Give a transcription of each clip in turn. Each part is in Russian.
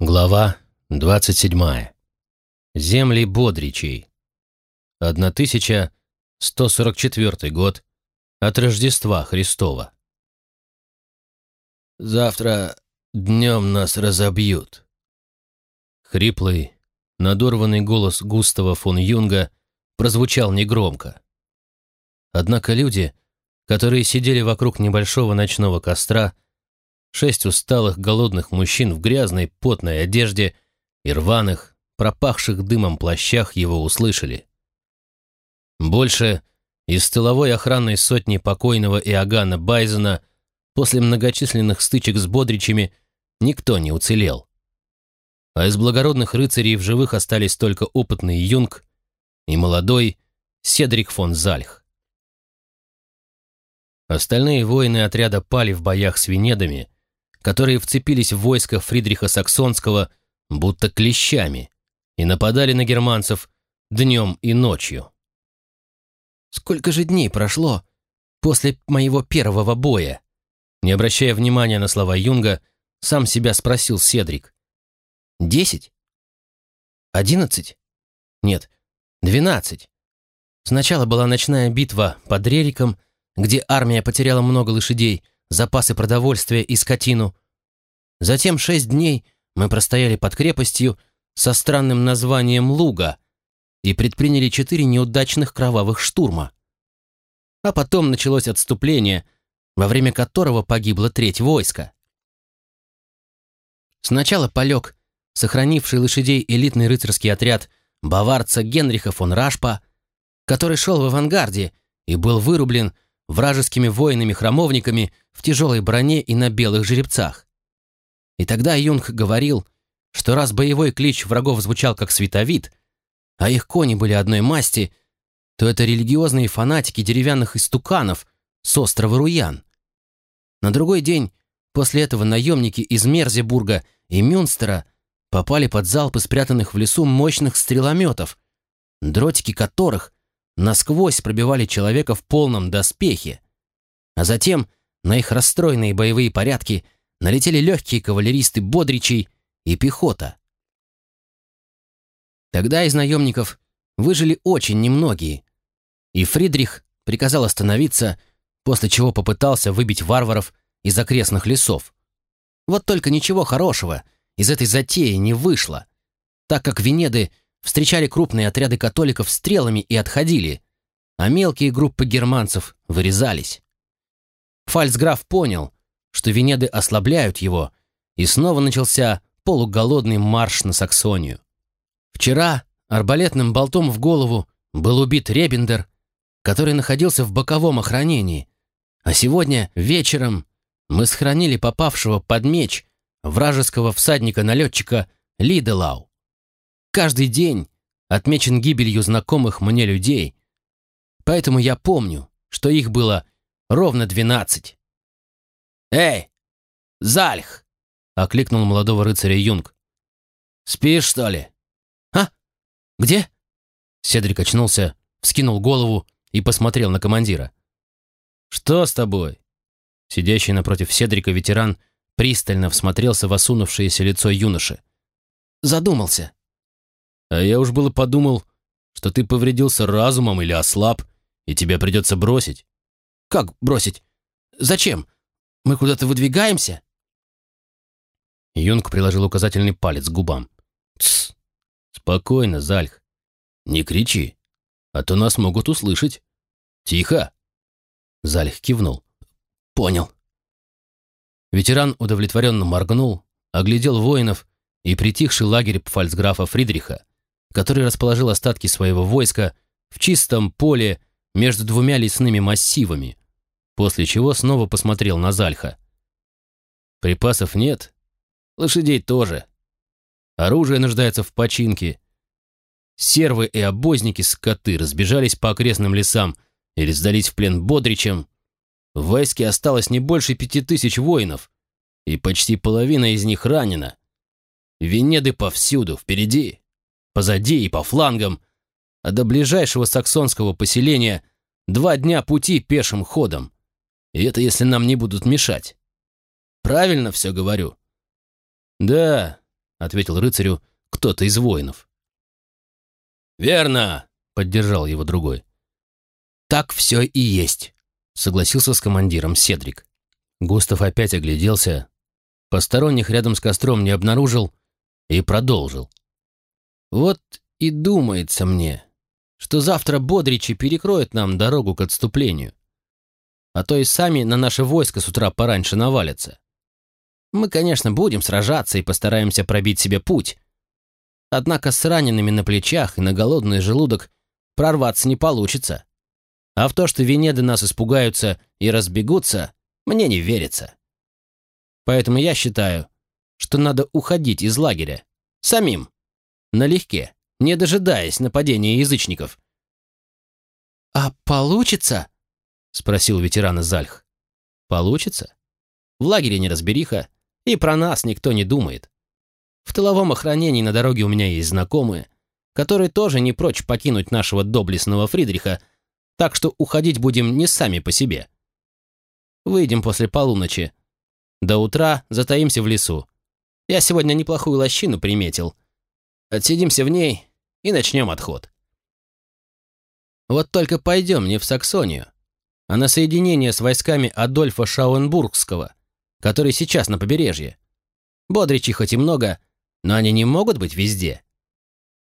Глава 27. Земли Бодричей. 1144 год от Рождества Христова. «Завтра днем нас разобьют». Хриплый, надорванный голос Густава фон Юнга прозвучал негромко. Однако люди, которые сидели вокруг небольшого ночного костра, Шесть усталых, голодных мужчин в грязной, потной одежде и рваных, пропахших дымом плащах его услышали. Больше из тыловой охранной сотни покойного Иоганна Байзена после многочисленных стычек с бодричами никто не уцелел. А из благородных рыцарей в живых остались только опытный Юнг и молодой Седрик фон Зальх. Остальные воины отряда пали в боях с Венедами, которые вцепились в войско Фридриха Саксонского будто клещами и нападали на германцев днем и ночью. «Сколько же дней прошло после моего первого боя?» Не обращая внимания на слова Юнга, сам себя спросил Седрик. «Десять? Одиннадцать? Нет, двенадцать. Сначала была ночная битва под Рериком, где армия потеряла много лошадей, запасы продовольствия и скотину. Затем шесть дней мы простояли под крепостью со странным названием Луга и предприняли четыре неудачных кровавых штурма. А потом началось отступление, во время которого погибла треть войска. Сначала полег сохранивший лошадей элитный рыцарский отряд баварца Генриха фон Рашпа, который шел в авангарде и был вырублен вражескими воинами-храмовниками в тяжелой броне и на белых жеребцах. И тогда Юнг говорил, что раз боевой клич врагов звучал как световид, а их кони были одной масти, то это религиозные фанатики деревянных истуканов с острова Руян. На другой день после этого наемники из Мерзебурга и Мюнстера попали под залпы спрятанных в лесу мощных стрелометов, дротики которых насквозь пробивали человека в полном доспехе. А затем на их расстроенные боевые порядки налетели легкие кавалеристы Бодричей и пехота. Тогда из наемников выжили очень немногие, и Фридрих приказал остановиться, после чего попытался выбить варваров из окрестных лесов. Вот только ничего хорошего из этой затеи не вышло, так как Венеды встречали крупные отряды католиков стрелами и отходили, а мелкие группы германцев вырезались. Фальцграф понял, что Венеды ослабляют его, и снова начался полуголодный марш на Саксонию. Вчера арбалетным болтом в голову был убит Ребендер, который находился в боковом охранении, а сегодня вечером мы схоронили попавшего под меч вражеского всадника-налетчика Лиделау. Каждый день отмечен гибелью знакомых мне людей, поэтому я помню, что их было ровно двенадцать. «Эй, Зальх!» — окликнул молодого рыцаря Юнг. «Спишь, что ли?» «А? Где?» Седрик очнулся, вскинул голову и посмотрел на командира. «Что с тобой?» Сидящий напротив Седрика ветеран пристально всмотрелся в осунувшееся лицо юноши. «Задумался». А я уж было подумал, что ты повредился разумом или ослаб, и тебя придется бросить. Как бросить? Зачем? Мы куда-то выдвигаемся? Юнг приложил указательный палец к губам. Тсс. Спокойно, Зальх. Не кричи, а то нас могут услышать. Тихо. Зальх кивнул. Понял. Ветеран удовлетворенно моргнул, оглядел воинов и притихший лагерь пфальцграфа Фридриха, который расположил остатки своего войска в чистом поле между двумя лесными массивами, после чего снова посмотрел на Зальха. «Припасов нет, лошадей тоже. Оружие нуждается в починке. Сервы и обозники скоты разбежались по окрестным лесам или сдались в плен Бодричем. В войске осталось не больше пяти тысяч воинов, и почти половина из них ранена. Венеды повсюду, впереди позади и по флангам, а до ближайшего саксонского поселения два дня пути пешим ходом. И это если нам не будут мешать. Правильно все говорю? Да, — ответил рыцарю кто-то из воинов. «Верно!» — поддержал его другой. «Так все и есть», — согласился с командиром Седрик. Густав опять огляделся, посторонних рядом с костром не обнаружил и продолжил. «Вот и думается мне, что завтра бодричи перекроют нам дорогу к отступлению, а то и сами на наше войско с утра пораньше навалятся. Мы, конечно, будем сражаться и постараемся пробить себе путь, однако с ранеными на плечах и на голодный желудок прорваться не получится. А в то, что Венеды нас испугаются и разбегутся, мне не верится. Поэтому я считаю, что надо уходить из лагеря. Самим. Налегке, не дожидаясь нападения язычников. «А получится?» — спросил ветеран Зальх. «Получится? В лагере неразбериха, и про нас никто не думает. В тыловом охранении на дороге у меня есть знакомые, которые тоже не прочь покинуть нашего доблестного Фридриха, так что уходить будем не сами по себе. Выйдем после полуночи. До утра затаимся в лесу. Я сегодня неплохую лощину приметил. Отсидимся в ней и начнем отход. Вот только пойдем не в Саксонию, а на соединение с войсками Адольфа Шауенбургского, который сейчас на побережье. Бодричей хоть и много, но они не могут быть везде.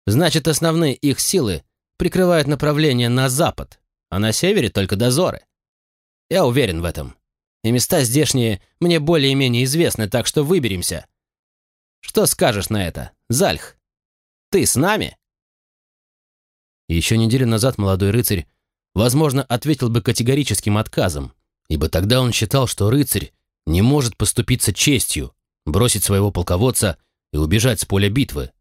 Значит, основные их силы прикрывают направление на запад, а на севере только дозоры. Я уверен в этом и места здешние мне более-менее известны, так что выберемся. Что скажешь на это, Зальх? Ты с нами?» Еще неделю назад молодой рыцарь, возможно, ответил бы категорическим отказом, ибо тогда он считал, что рыцарь не может поступиться честью, бросить своего полководца и убежать с поля битвы.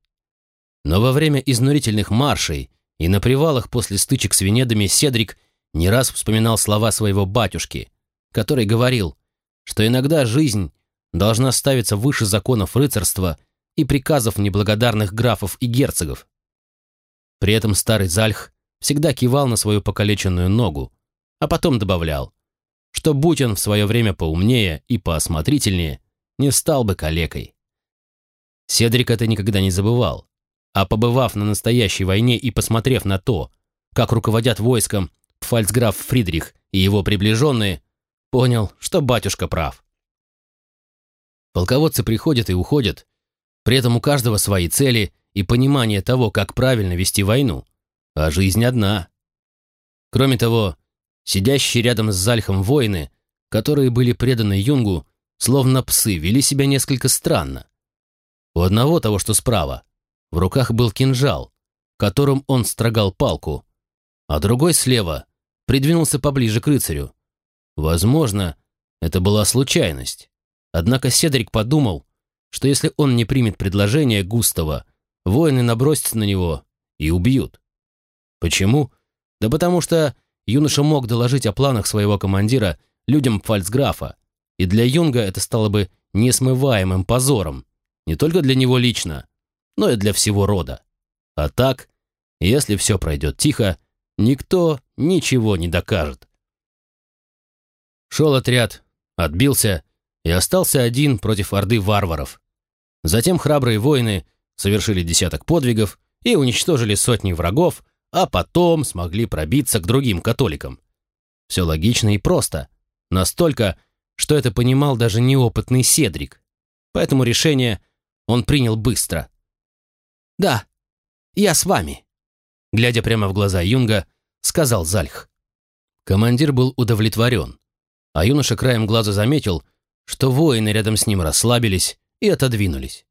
Но во время изнурительных маршей и на привалах после стычек с Венедами Седрик не раз вспоминал слова своего батюшки, который говорил, что иногда жизнь должна ставиться выше законов рыцарства и приказов неблагодарных графов и герцогов. При этом старый Зальх всегда кивал на свою покалеченную ногу, а потом добавлял, что будь он в свое время поумнее и поосмотрительнее, не стал бы калекой. Седрик это никогда не забывал, а побывав на настоящей войне и посмотрев на то, как руководят войском фальцграф Фридрих и его приближенные, понял, что батюшка прав. Полководцы приходят и уходят, при этом у каждого свои цели и понимание того, как правильно вести войну, а жизнь одна. Кроме того, сидящие рядом с Зальхом воины, которые были преданы Юнгу, словно псы, вели себя несколько странно. У одного того, что справа, в руках был кинжал, которым он строгал палку, а другой слева придвинулся поближе к рыцарю, Возможно, это была случайность. Однако Седрик подумал, что если он не примет предложение Густава, воины набросятся на него и убьют. Почему? Да потому что юноша мог доложить о планах своего командира людям фальцграфа, и для Юнга это стало бы несмываемым позором, не только для него лично, но и для всего рода. А так, если все пройдет тихо, никто ничего не докажет. Шел отряд, отбился и остался один против орды варваров. Затем храбрые воины совершили десяток подвигов и уничтожили сотни врагов, а потом смогли пробиться к другим католикам. Все логично и просто. Настолько, что это понимал даже неопытный Седрик. Поэтому решение он принял быстро. «Да, я с вами», — глядя прямо в глаза Юнга, сказал Зальх. Командир был удовлетворен а юноша краем глаза заметил, что воины рядом с ним расслабились и отодвинулись.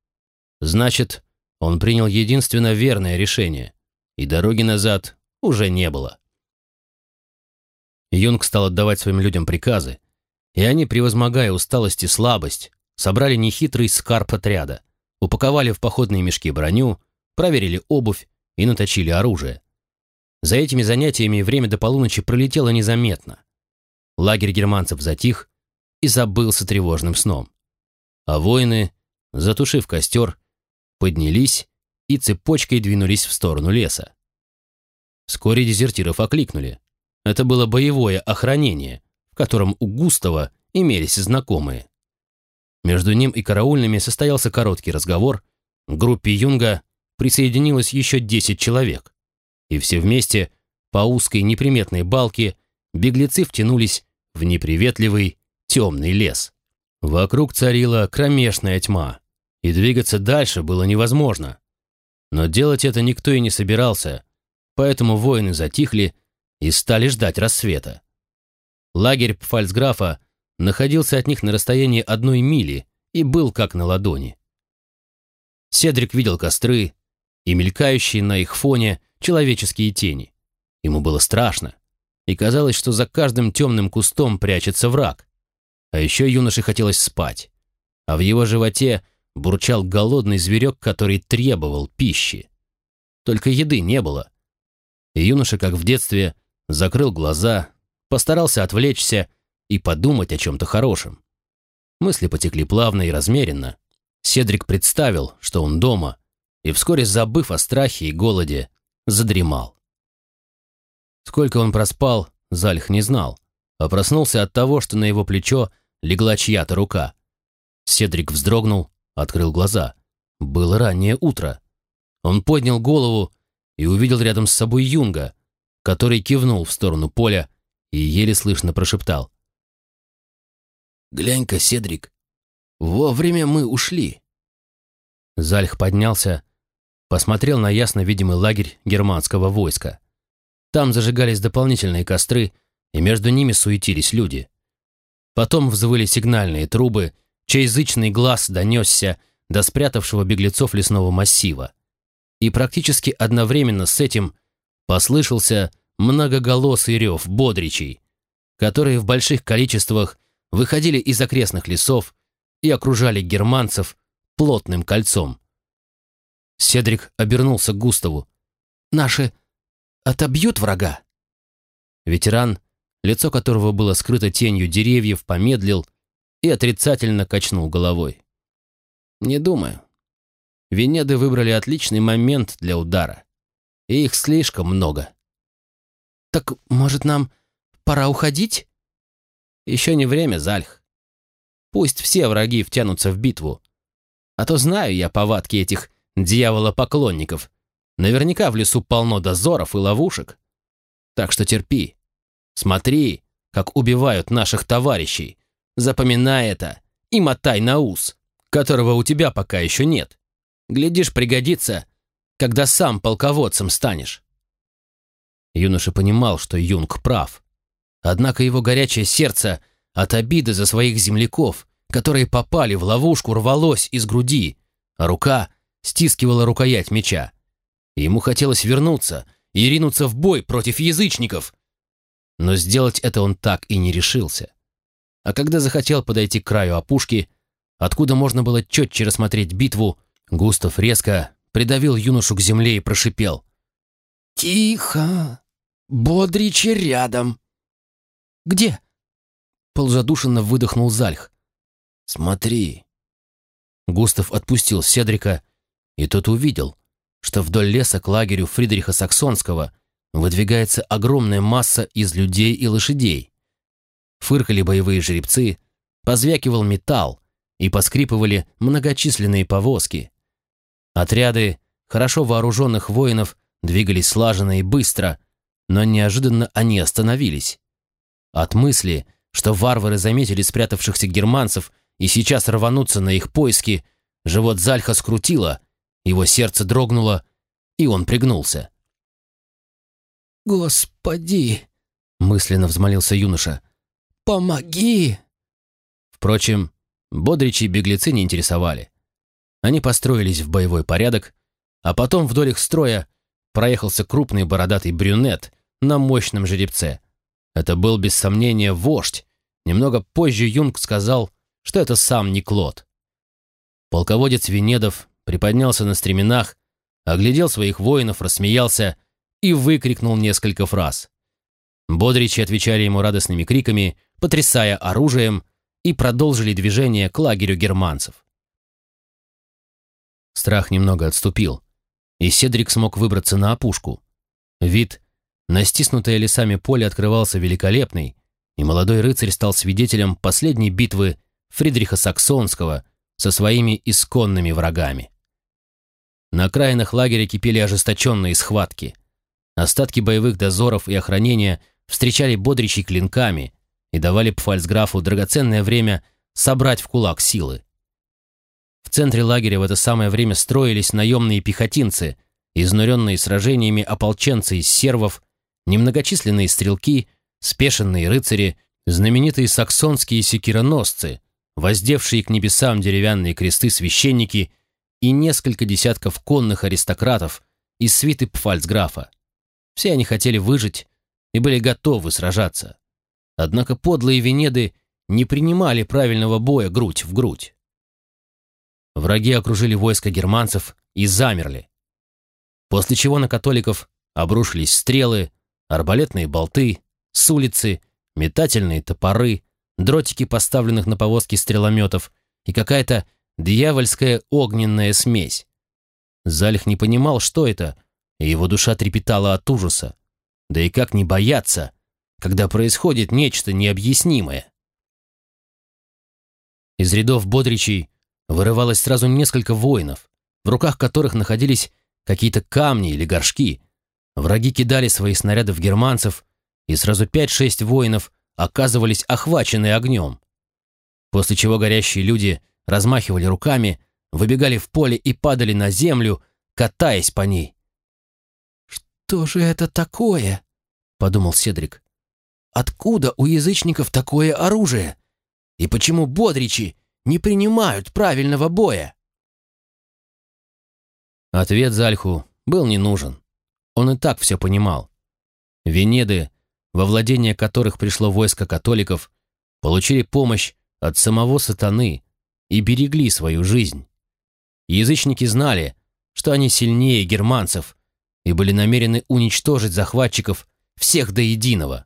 Значит, он принял единственно верное решение, и дороги назад уже не было. Юнг стал отдавать своим людям приказы, и они, превозмогая усталость и слабость, собрали нехитрый скарб отряда, упаковали в походные мешки броню, проверили обувь и наточили оружие. За этими занятиями время до полуночи пролетело незаметно. Лагерь германцев затих и забылся тревожным сном. А воины, затушив костер, поднялись и цепочкой двинулись в сторону леса. Вскоре дезертиров окликнули. Это было боевое охранение, в котором у Густава имелись знакомые. Между ним и караульными состоялся короткий разговор, к группе Юнга присоединилось еще 10 человек. И все вместе, по узкой неприметной балке, беглецы втянулись в неприветливый темный лес. Вокруг царила кромешная тьма, и двигаться дальше было невозможно. Но делать это никто и не собирался, поэтому воины затихли и стали ждать рассвета. Лагерь Пфальцграфа находился от них на расстоянии одной мили и был как на ладони. Седрик видел костры и мелькающие на их фоне человеческие тени. Ему было страшно, и казалось, что за каждым темным кустом прячется враг. А еще юноше хотелось спать, а в его животе бурчал голодный зверек, который требовал пищи. Только еды не было. И юноша, как в детстве, закрыл глаза, постарался отвлечься и подумать о чем-то хорошем. Мысли потекли плавно и размеренно. Седрик представил, что он дома, и вскоре, забыв о страхе и голоде, задремал. Сколько он проспал, Зальх не знал, а проснулся от того, что на его плечо легла чья-то рука. Седрик вздрогнул, открыл глаза. Было раннее утро. Он поднял голову и увидел рядом с собой Юнга, который кивнул в сторону поля и еле слышно прошептал. «Глянь-ка, Седрик, вовремя мы ушли». Зальх поднялся, посмотрел на ясно видимый лагерь германского войска. Там зажигались дополнительные костры, и между ними суетились люди. Потом взвыли сигнальные трубы, чей язычный глаз донесся до спрятавшего беглецов лесного массива. И практически одновременно с этим послышался многоголосый рев бодричей, которые в больших количествах выходили из окрестных лесов и окружали германцев плотным кольцом. Седрик обернулся к Густаву. «Наши отобьют врага?» Ветеран, лицо которого было скрыто тенью деревьев, помедлил и отрицательно качнул головой. «Не думаю. Венеды выбрали отличный момент для удара. И их слишком много». «Так, может, нам пора уходить?» «Еще не время, Зальх. Пусть все враги втянутся в битву. А то знаю я повадки этих дьявола-поклонников, Наверняка в лесу полно дозоров и ловушек. Так что терпи. Смотри, как убивают наших товарищей. Запоминай это и мотай на ус, которого у тебя пока еще нет. Глядишь, пригодится, когда сам полководцем станешь. Юноша понимал, что Юнг прав. Однако его горячее сердце от обиды за своих земляков, которые попали в ловушку, рвалось из груди, а рука стискивала рукоять меча. Ему хотелось вернуться и ринуться в бой против язычников. Но сделать это он так и не решился. А когда захотел подойти к краю опушки, откуда можно было четче рассмотреть битву, Густав резко придавил юношу к земле и прошипел. «Тихо! Бодричи рядом!» «Где?» Ползадушенно выдохнул Зальх. «Смотри!» Густав отпустил Седрика, и тот увидел, что вдоль леса к лагерю Фридриха Саксонского выдвигается огромная масса из людей и лошадей. Фыркали боевые жеребцы, позвякивал металл и поскрипывали многочисленные повозки. Отряды хорошо вооруженных воинов двигались слаженно и быстро, но неожиданно они остановились. От мысли, что варвары заметили спрятавшихся германцев и сейчас рванутся на их поиски, живот Зальха скрутило — его сердце дрогнуло, и он пригнулся. «Господи!» — мысленно взмолился юноша. «Помоги!» Впрочем, бодричи беглецы не интересовали. Они построились в боевой порядок, а потом вдоль их строя проехался крупный бородатый брюнет на мощном жеребце. Это был, без сомнения, вождь. Немного позже Юнг сказал, что это сам Никлот. Полководец Венедов приподнялся на стременах, оглядел своих воинов, рассмеялся и выкрикнул несколько фраз. Бодричи отвечали ему радостными криками, потрясая оружием, и продолжили движение к лагерю германцев. Страх немного отступил, и Седрик смог выбраться на опушку. Вид на стиснутое лесами поле открывался великолепный, и молодой рыцарь стал свидетелем последней битвы Фридриха Саксонского со своими исконными врагами. На окраинах лагеря кипели ожесточенные схватки. Остатки боевых дозоров и охранения встречали бодричей клинками и давали Пфальцграфу драгоценное время собрать в кулак силы. В центре лагеря в это самое время строились наемные пехотинцы, изнуренные сражениями ополченцы из сервов, немногочисленные стрелки, спешенные рыцари, знаменитые саксонские секироносцы, воздевшие к небесам деревянные кресты священники и несколько десятков конных аристократов из свиты Пфальцграфа. Все они хотели выжить и были готовы сражаться. Однако подлые Венеды не принимали правильного боя грудь в грудь. Враги окружили войско германцев и замерли. После чего на католиков обрушились стрелы, арбалетные болты, с улицы, метательные топоры, дротики поставленных на повозки стрелометов и какая-то дьявольская огненная смесь. Залих не понимал, что это, и его душа трепетала от ужаса. Да и как не бояться, когда происходит нечто необъяснимое? Из рядов бодричей вырывалось сразу несколько воинов, в руках которых находились какие-то камни или горшки. Враги кидали свои снаряды в германцев, и сразу пять-шесть воинов оказывались охвачены огнем. После чего горящие люди размахивали руками, выбегали в поле и падали на землю, катаясь по ней. «Что же это такое?» — подумал Седрик. «Откуда у язычников такое оружие? И почему бодричи не принимают правильного боя?» Ответ Зальху был не нужен. Он и так все понимал. Венеды во владение которых пришло войско католиков, получили помощь от самого сатаны и берегли свою жизнь. Язычники знали, что они сильнее германцев и были намерены уничтожить захватчиков всех до единого.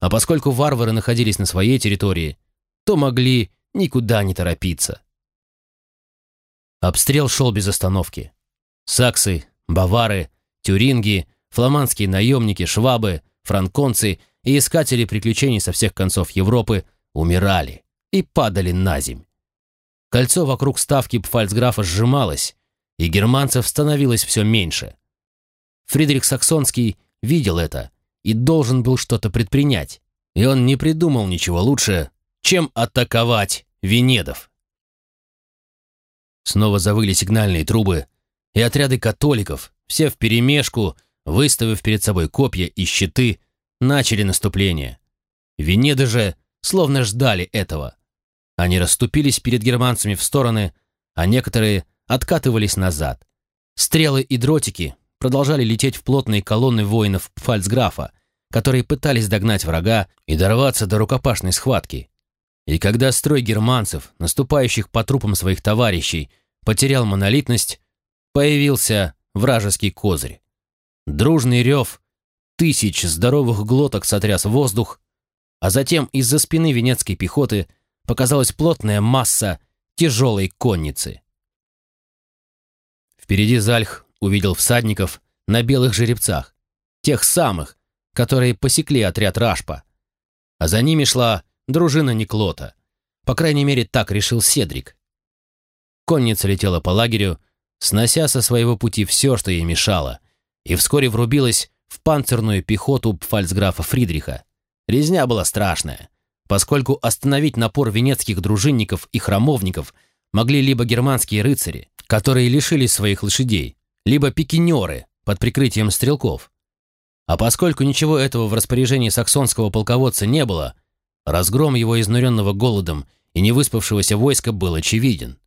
А поскольку варвары находились на своей территории, то могли никуда не торопиться. Обстрел шел без остановки. Саксы, бавары, тюринги, фламандские наемники, швабы, франконцы и искатели приключений со всех концов Европы умирали и падали на земь. Кольцо вокруг ставки Пфальцграфа сжималось, и германцев становилось все меньше. Фридрих Саксонский видел это и должен был что-то предпринять, и он не придумал ничего лучше, чем атаковать Венедов. Снова завыли сигнальные трубы, и отряды католиков, все вперемешку, выставив перед собой копья и щиты, начали наступление. Венеды же словно ждали этого. Они расступились перед германцами в стороны, а некоторые откатывались назад. Стрелы и дротики продолжали лететь в плотные колонны воинов фальцграфа, которые пытались догнать врага и дорваться до рукопашной схватки. И когда строй германцев, наступающих по трупам своих товарищей, потерял монолитность, появился вражеский козырь. Дружный рев тысяч здоровых глоток сотряс воздух, а затем из-за спины венецкой пехоты показалась плотная масса тяжелой конницы. Впереди Зальх увидел всадников на белых жеребцах, тех самых, которые посекли отряд Рашпа. А за ними шла дружина Никлота. По крайней мере, так решил Седрик. Конница летела по лагерю, снося со своего пути все, что ей мешало, и вскоре врубилась в панцирную пехоту пфальцграфа Фридриха. Резня была страшная, поскольку остановить напор венецких дружинников и храмовников могли либо германские рыцари, которые лишились своих лошадей, либо пикинеры под прикрытием стрелков. А поскольку ничего этого в распоряжении саксонского полководца не было, разгром его изнуренного голодом и невыспавшегося войска был очевиден.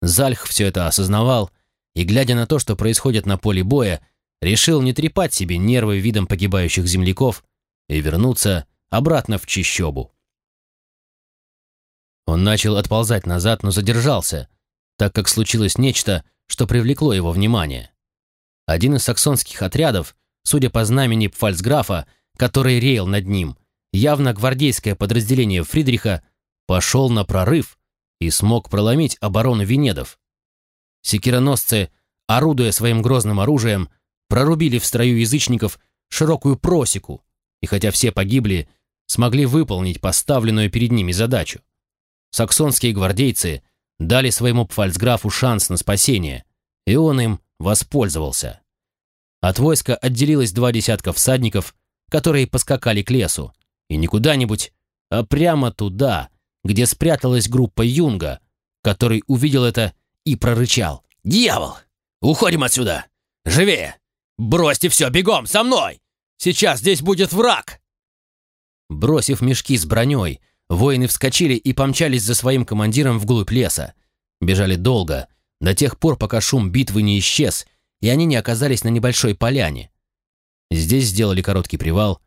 Зальх все это осознавал, и, глядя на то, что происходит на поле боя, решил не трепать себе нервы видом погибающих земляков и вернуться обратно в чищобу. Он начал отползать назад, но задержался, так как случилось нечто, что привлекло его внимание. Один из саксонских отрядов, судя по знамени Пфальцграфа, который реял над ним, явно гвардейское подразделение Фридриха, пошел на прорыв и смог проломить оборону Венедов. Секироносцы, орудуя своим грозным оружием, прорубили в строю язычников широкую просеку, и хотя все погибли, смогли выполнить поставленную перед ними задачу. Саксонские гвардейцы дали своему пфальцграфу шанс на спасение, и он им воспользовался. От войска отделилось два десятка всадников, которые поскакали к лесу, и не куда-нибудь, а прямо туда, где спряталась группа Юнга, который увидел это и прорычал. «Дьявол! Уходим отсюда! Живее! Бросьте все, бегом, со мной! Сейчас здесь будет враг!» Бросив мешки с броней, воины вскочили и помчались за своим командиром вглубь леса. Бежали долго, до тех пор, пока шум битвы не исчез, и они не оказались на небольшой поляне. Здесь сделали короткий привал,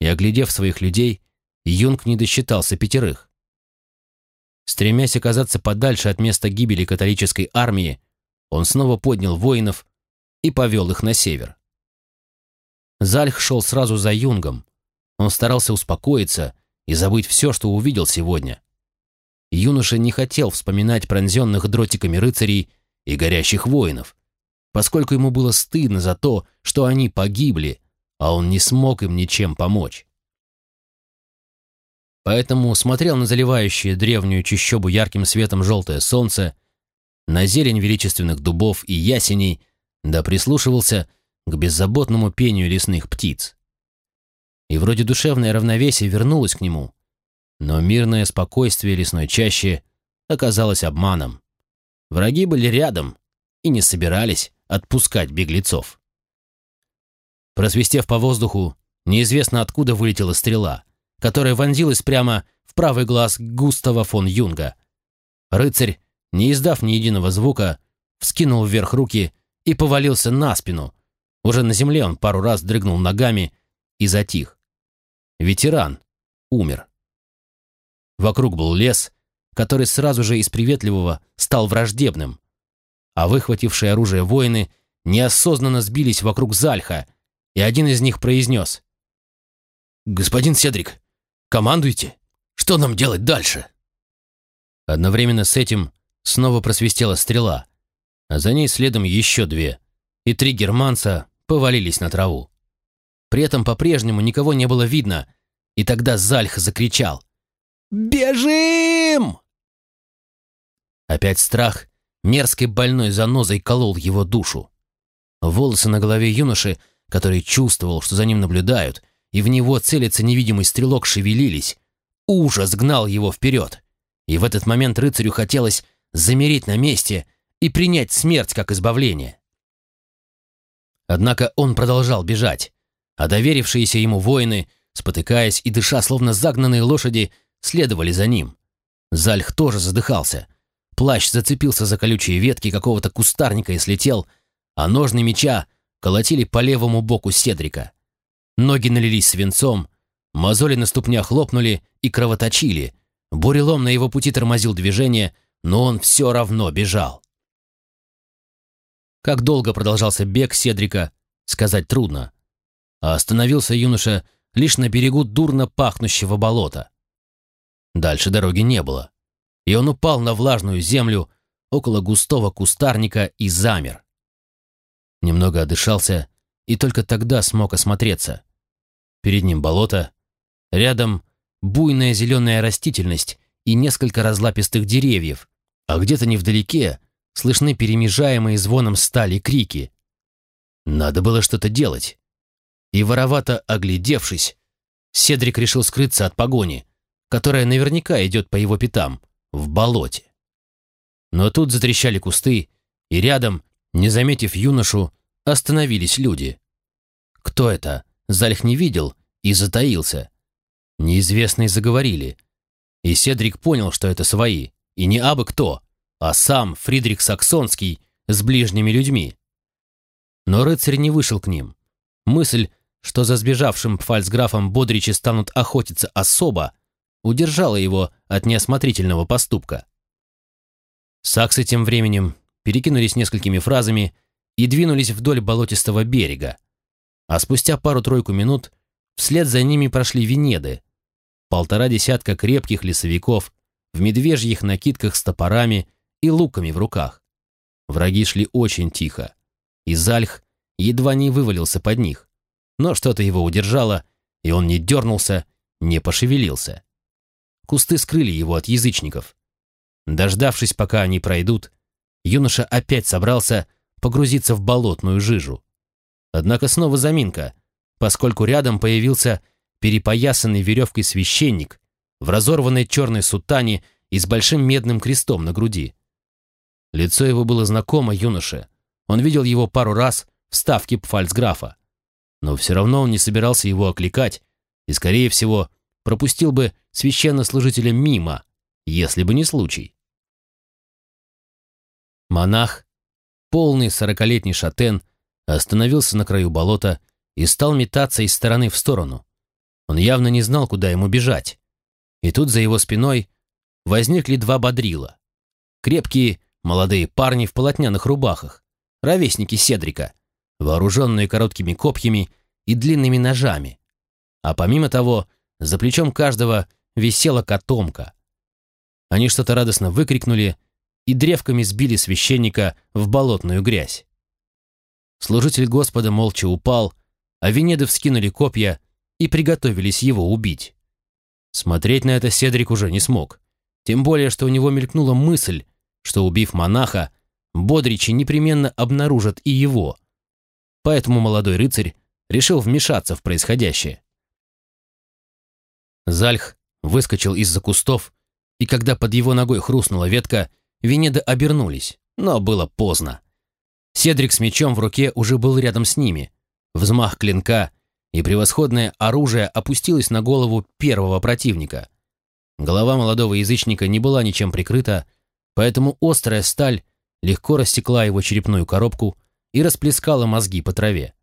и, оглядев своих людей, Юнг не досчитался пятерых. Стремясь оказаться подальше от места гибели католической армии, он снова поднял воинов и повел их на север. Зальх шел сразу за Юнгом. Он старался успокоиться и забыть все, что увидел сегодня. Юноша не хотел вспоминать пронзенных дротиками рыцарей и горящих воинов, поскольку ему было стыдно за то, что они погибли, а он не смог им ничем помочь. Поэтому смотрел на заливающее древнюю чащобу ярким светом желтое солнце, на зелень величественных дубов и ясеней, да прислушивался к беззаботному пению лесных птиц. И вроде душевное равновесие вернулось к нему, но мирное спокойствие лесной чащи оказалось обманом. Враги были рядом и не собирались отпускать беглецов. Просвистев по воздуху, неизвестно откуда вылетела стрела, которая вонзилась прямо в правый глаз Густава фон Юнга. Рыцарь, не издав ни единого звука, вскинул вверх руки и повалился на спину. Уже на земле он пару раз дрыгнул ногами и затих. Ветеран умер. Вокруг был лес, который сразу же из приветливого стал враждебным, а выхватившие оружие воины неосознанно сбились вокруг Зальха, и один из них произнес «Господин Седрик, командуйте! Что нам делать дальше?» Одновременно с этим снова просвистела стрела, а за ней следом еще две, и три германца повалились на траву. При этом по-прежнему никого не было видно, и тогда Зальх закричал «Бежим!» Опять страх мерзкой больной занозой колол его душу. Волосы на голове юноши, который чувствовал, что за ним наблюдают, и в него целится невидимый стрелок, шевелились. Ужас гнал его вперед. И в этот момент рыцарю хотелось замереть на месте и принять смерть как избавление. Однако он продолжал бежать, а доверившиеся ему воины, спотыкаясь и дыша, словно загнанные лошади, следовали за ним. Зальх тоже задыхался — Плащ зацепился за колючие ветки какого-то кустарника и слетел, а ножны меча колотили по левому боку Седрика. Ноги налились свинцом, мозоли на ступнях лопнули и кровоточили. Бурелом на его пути тормозил движение, но он все равно бежал. Как долго продолжался бег Седрика, сказать трудно. А остановился юноша лишь на берегу дурно пахнущего болота. Дальше дороги не было и он упал на влажную землю около густого кустарника и замер. Немного отдышался и только тогда смог осмотреться. Перед ним болото, рядом буйная зеленая растительность и несколько разлапистых деревьев, а где-то невдалеке слышны перемежаемые звоном стали крики. Надо было что-то делать. И воровато оглядевшись, Седрик решил скрыться от погони, которая наверняка идет по его пятам, в болоте. Но тут затрещали кусты, и рядом, не заметив юношу, остановились люди. Кто это? Зальх не видел и затаился. Неизвестные заговорили. И Седрик понял, что это свои, и не абы кто, а сам Фридрих Саксонский с ближними людьми. Но рыцарь не вышел к ним. Мысль, что за сбежавшим фальцграфом Бодричи станут охотиться особо, удержала его от неосмотрительного поступка. Саксы тем временем перекинулись несколькими фразами и двинулись вдоль болотистого берега. А спустя пару-тройку минут вслед за ними прошли Венеды, полтора десятка крепких лесовиков в медвежьих накидках с топорами и луками в руках. Враги шли очень тихо, и Зальх едва не вывалился под них, но что-то его удержало, и он не дернулся, не пошевелился. Кусты скрыли его от язычников. Дождавшись, пока они пройдут, юноша опять собрался, погрузиться в болотную жижу. Однако снова заминка, поскольку рядом появился перепоясанный веревкой священник в разорванной черной сутане и с большим медным крестом на груди. Лицо его было знакомо юноше. Он видел его пару раз в ставке пфальцграфа. Но все равно он не собирался его окликать и, скорее всего, пропустил бы священнослужителя мимо, если бы не случай. Монах, полный сорокалетний шатен, остановился на краю болота и стал метаться из стороны в сторону. Он явно не знал, куда ему бежать. И тут за его спиной возникли два бодрила. Крепкие, молодые парни в полотняных рубахах, ровесники Седрика, вооруженные короткими копьями и длинными ножами. А помимо того, за плечом каждого висела котомка. Они что-то радостно выкрикнули и древками сбили священника в болотную грязь. Служитель Господа молча упал, а Венеды вскинули копья и приготовились его убить. Смотреть на это Седрик уже не смог, тем более, что у него мелькнула мысль, что, убив монаха, бодричи непременно обнаружат и его. Поэтому молодой рыцарь решил вмешаться в происходящее. Зальх выскочил из-за кустов, и когда под его ногой хрустнула ветка, Венеды обернулись, но было поздно. Седрик с мечом в руке уже был рядом с ними. Взмах клинка, и превосходное оружие опустилось на голову первого противника. Голова молодого язычника не была ничем прикрыта, поэтому острая сталь легко рассекла его черепную коробку и расплескала мозги по траве.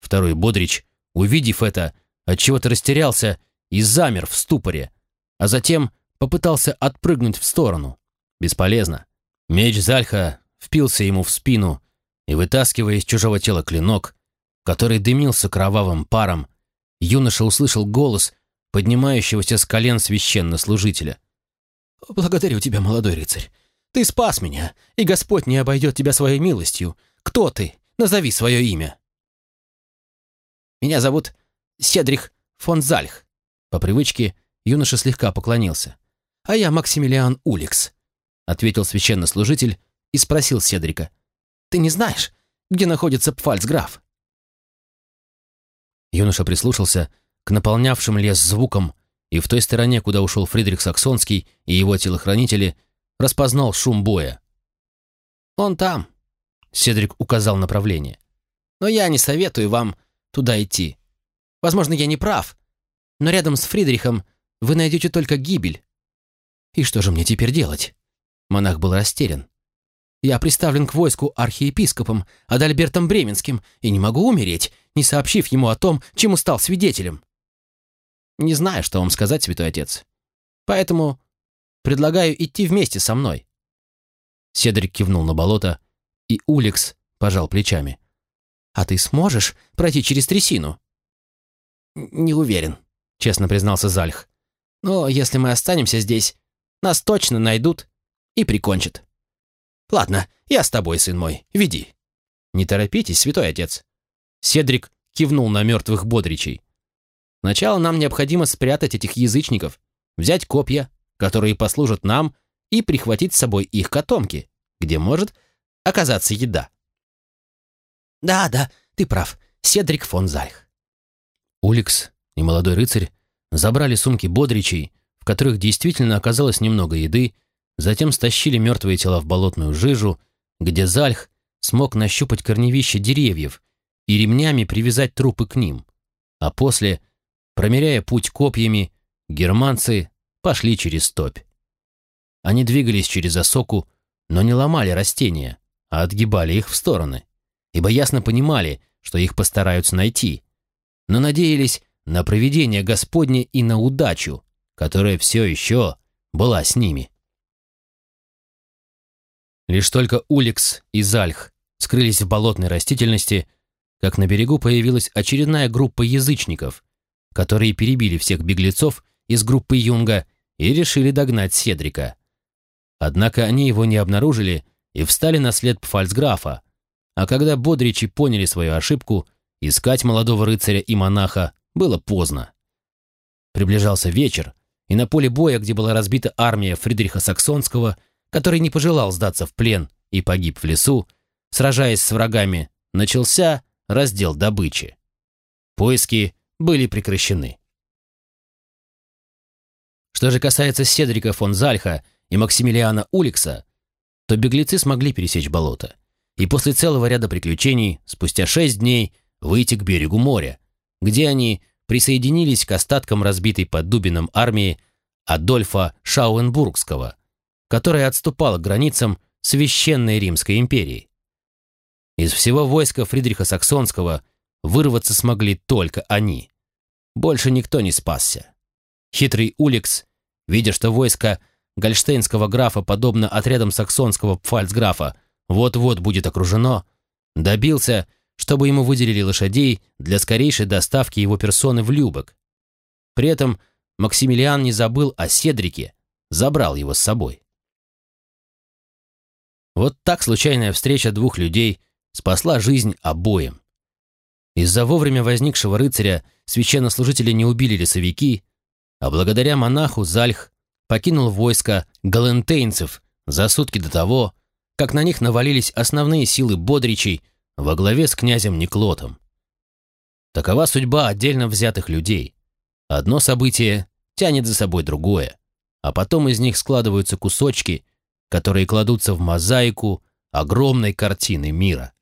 Второй Бодрич, увидев это, отчего-то растерялся и замер в ступоре, а затем попытался отпрыгнуть в сторону. Бесполезно. Меч Зальха впился ему в спину, и, вытаскивая из чужого тела клинок, который дымился кровавым паром, юноша услышал голос поднимающегося с колен священнослужителя. «Благодарю тебя, молодой рыцарь. Ты спас меня, и Господь не обойдет тебя своей милостью. Кто ты? Назови свое имя». «Меня зовут Седрих фон Зальх». По привычке юноша слегка поклонился. «А я Максимилиан Уликс», — ответил священнослужитель и спросил Седрика. «Ты не знаешь, где находится Пфальцграф?» Юноша прислушался к наполнявшим лес звукам, и в той стороне, куда ушел Фридрих Саксонский и его телохранители, распознал шум боя. «Он там», — Седрик указал направление. «Но я не советую вам туда идти. Возможно, я не прав, но рядом с Фридрихом вы найдете только гибель». «И что же мне теперь делать?» Монах был растерян. Я приставлен к войску архиепископом Адальбертом Бременским и не могу умереть, не сообщив ему о том, чему стал свидетелем. Не знаю, что вам сказать, святой отец. Поэтому предлагаю идти вместе со мной. Седрик кивнул на болото, и Уликс пожал плечами. «А ты сможешь пройти через трясину?» «Не уверен», — честно признался Зальх. «Но если мы останемся здесь, нас точно найдут и прикончат». Ладно, я с тобой, сын мой, веди. Не торопитесь, святой отец. Седрик кивнул на мертвых бодричей. Сначала нам необходимо спрятать этих язычников, взять копья, которые послужат нам, и прихватить с собой их котомки, где может оказаться еда. Да, да, ты прав, Седрик фон Зальх. Уликс и молодой рыцарь забрали сумки бодричей, в которых действительно оказалось немного еды, Затем стащили мертвые тела в болотную жижу, где Зальх смог нащупать корневища деревьев и ремнями привязать трупы к ним. А после, промеряя путь копьями, германцы пошли через топь. Они двигались через осоку, но не ломали растения, а отгибали их в стороны, ибо ясно понимали, что их постараются найти, но надеялись на провидение Господне и на удачу, которая все еще была с ними. Лишь только Уликс и Зальх скрылись в болотной растительности, как на берегу появилась очередная группа язычников, которые перебили всех беглецов из группы Юнга и решили догнать Седрика. Однако они его не обнаружили и встали на след Пфальцграфа, а когда Бодричи поняли свою ошибку, искать молодого рыцаря и монаха было поздно. Приближался вечер, и на поле боя, где была разбита армия Фридриха Саксонского, который не пожелал сдаться в плен и погиб в лесу, сражаясь с врагами, начался раздел добычи. Поиски были прекращены. Что же касается Седрика фон Зальха и Максимилиана Уликса, то беглецы смогли пересечь болото и после целого ряда приключений спустя шесть дней выйти к берегу моря, где они присоединились к остаткам разбитой под Дубином армии Адольфа Шауенбургского, которая отступала к границам Священной Римской империи. Из всего войска Фридриха Саксонского вырваться смогли только они. Больше никто не спасся. Хитрый Уликс, видя, что войско гольштейнского графа, подобно отрядам саксонского пфальцграфа, вот-вот будет окружено, добился, чтобы ему выделили лошадей для скорейшей доставки его персоны в Любек. При этом Максимилиан не забыл о Седрике, забрал его с собой. Вот так случайная встреча двух людей спасла жизнь обоим. Из-за вовремя возникшего рыцаря священнослужители не убили лесовики, а благодаря монаху Зальх покинул войско галентейнцев за сутки до того, как на них навалились основные силы бодричей во главе с князем Никлотом. Такова судьба отдельно взятых людей. Одно событие тянет за собой другое, а потом из них складываются кусочки, которые кладутся в мозаику огромной картины мира.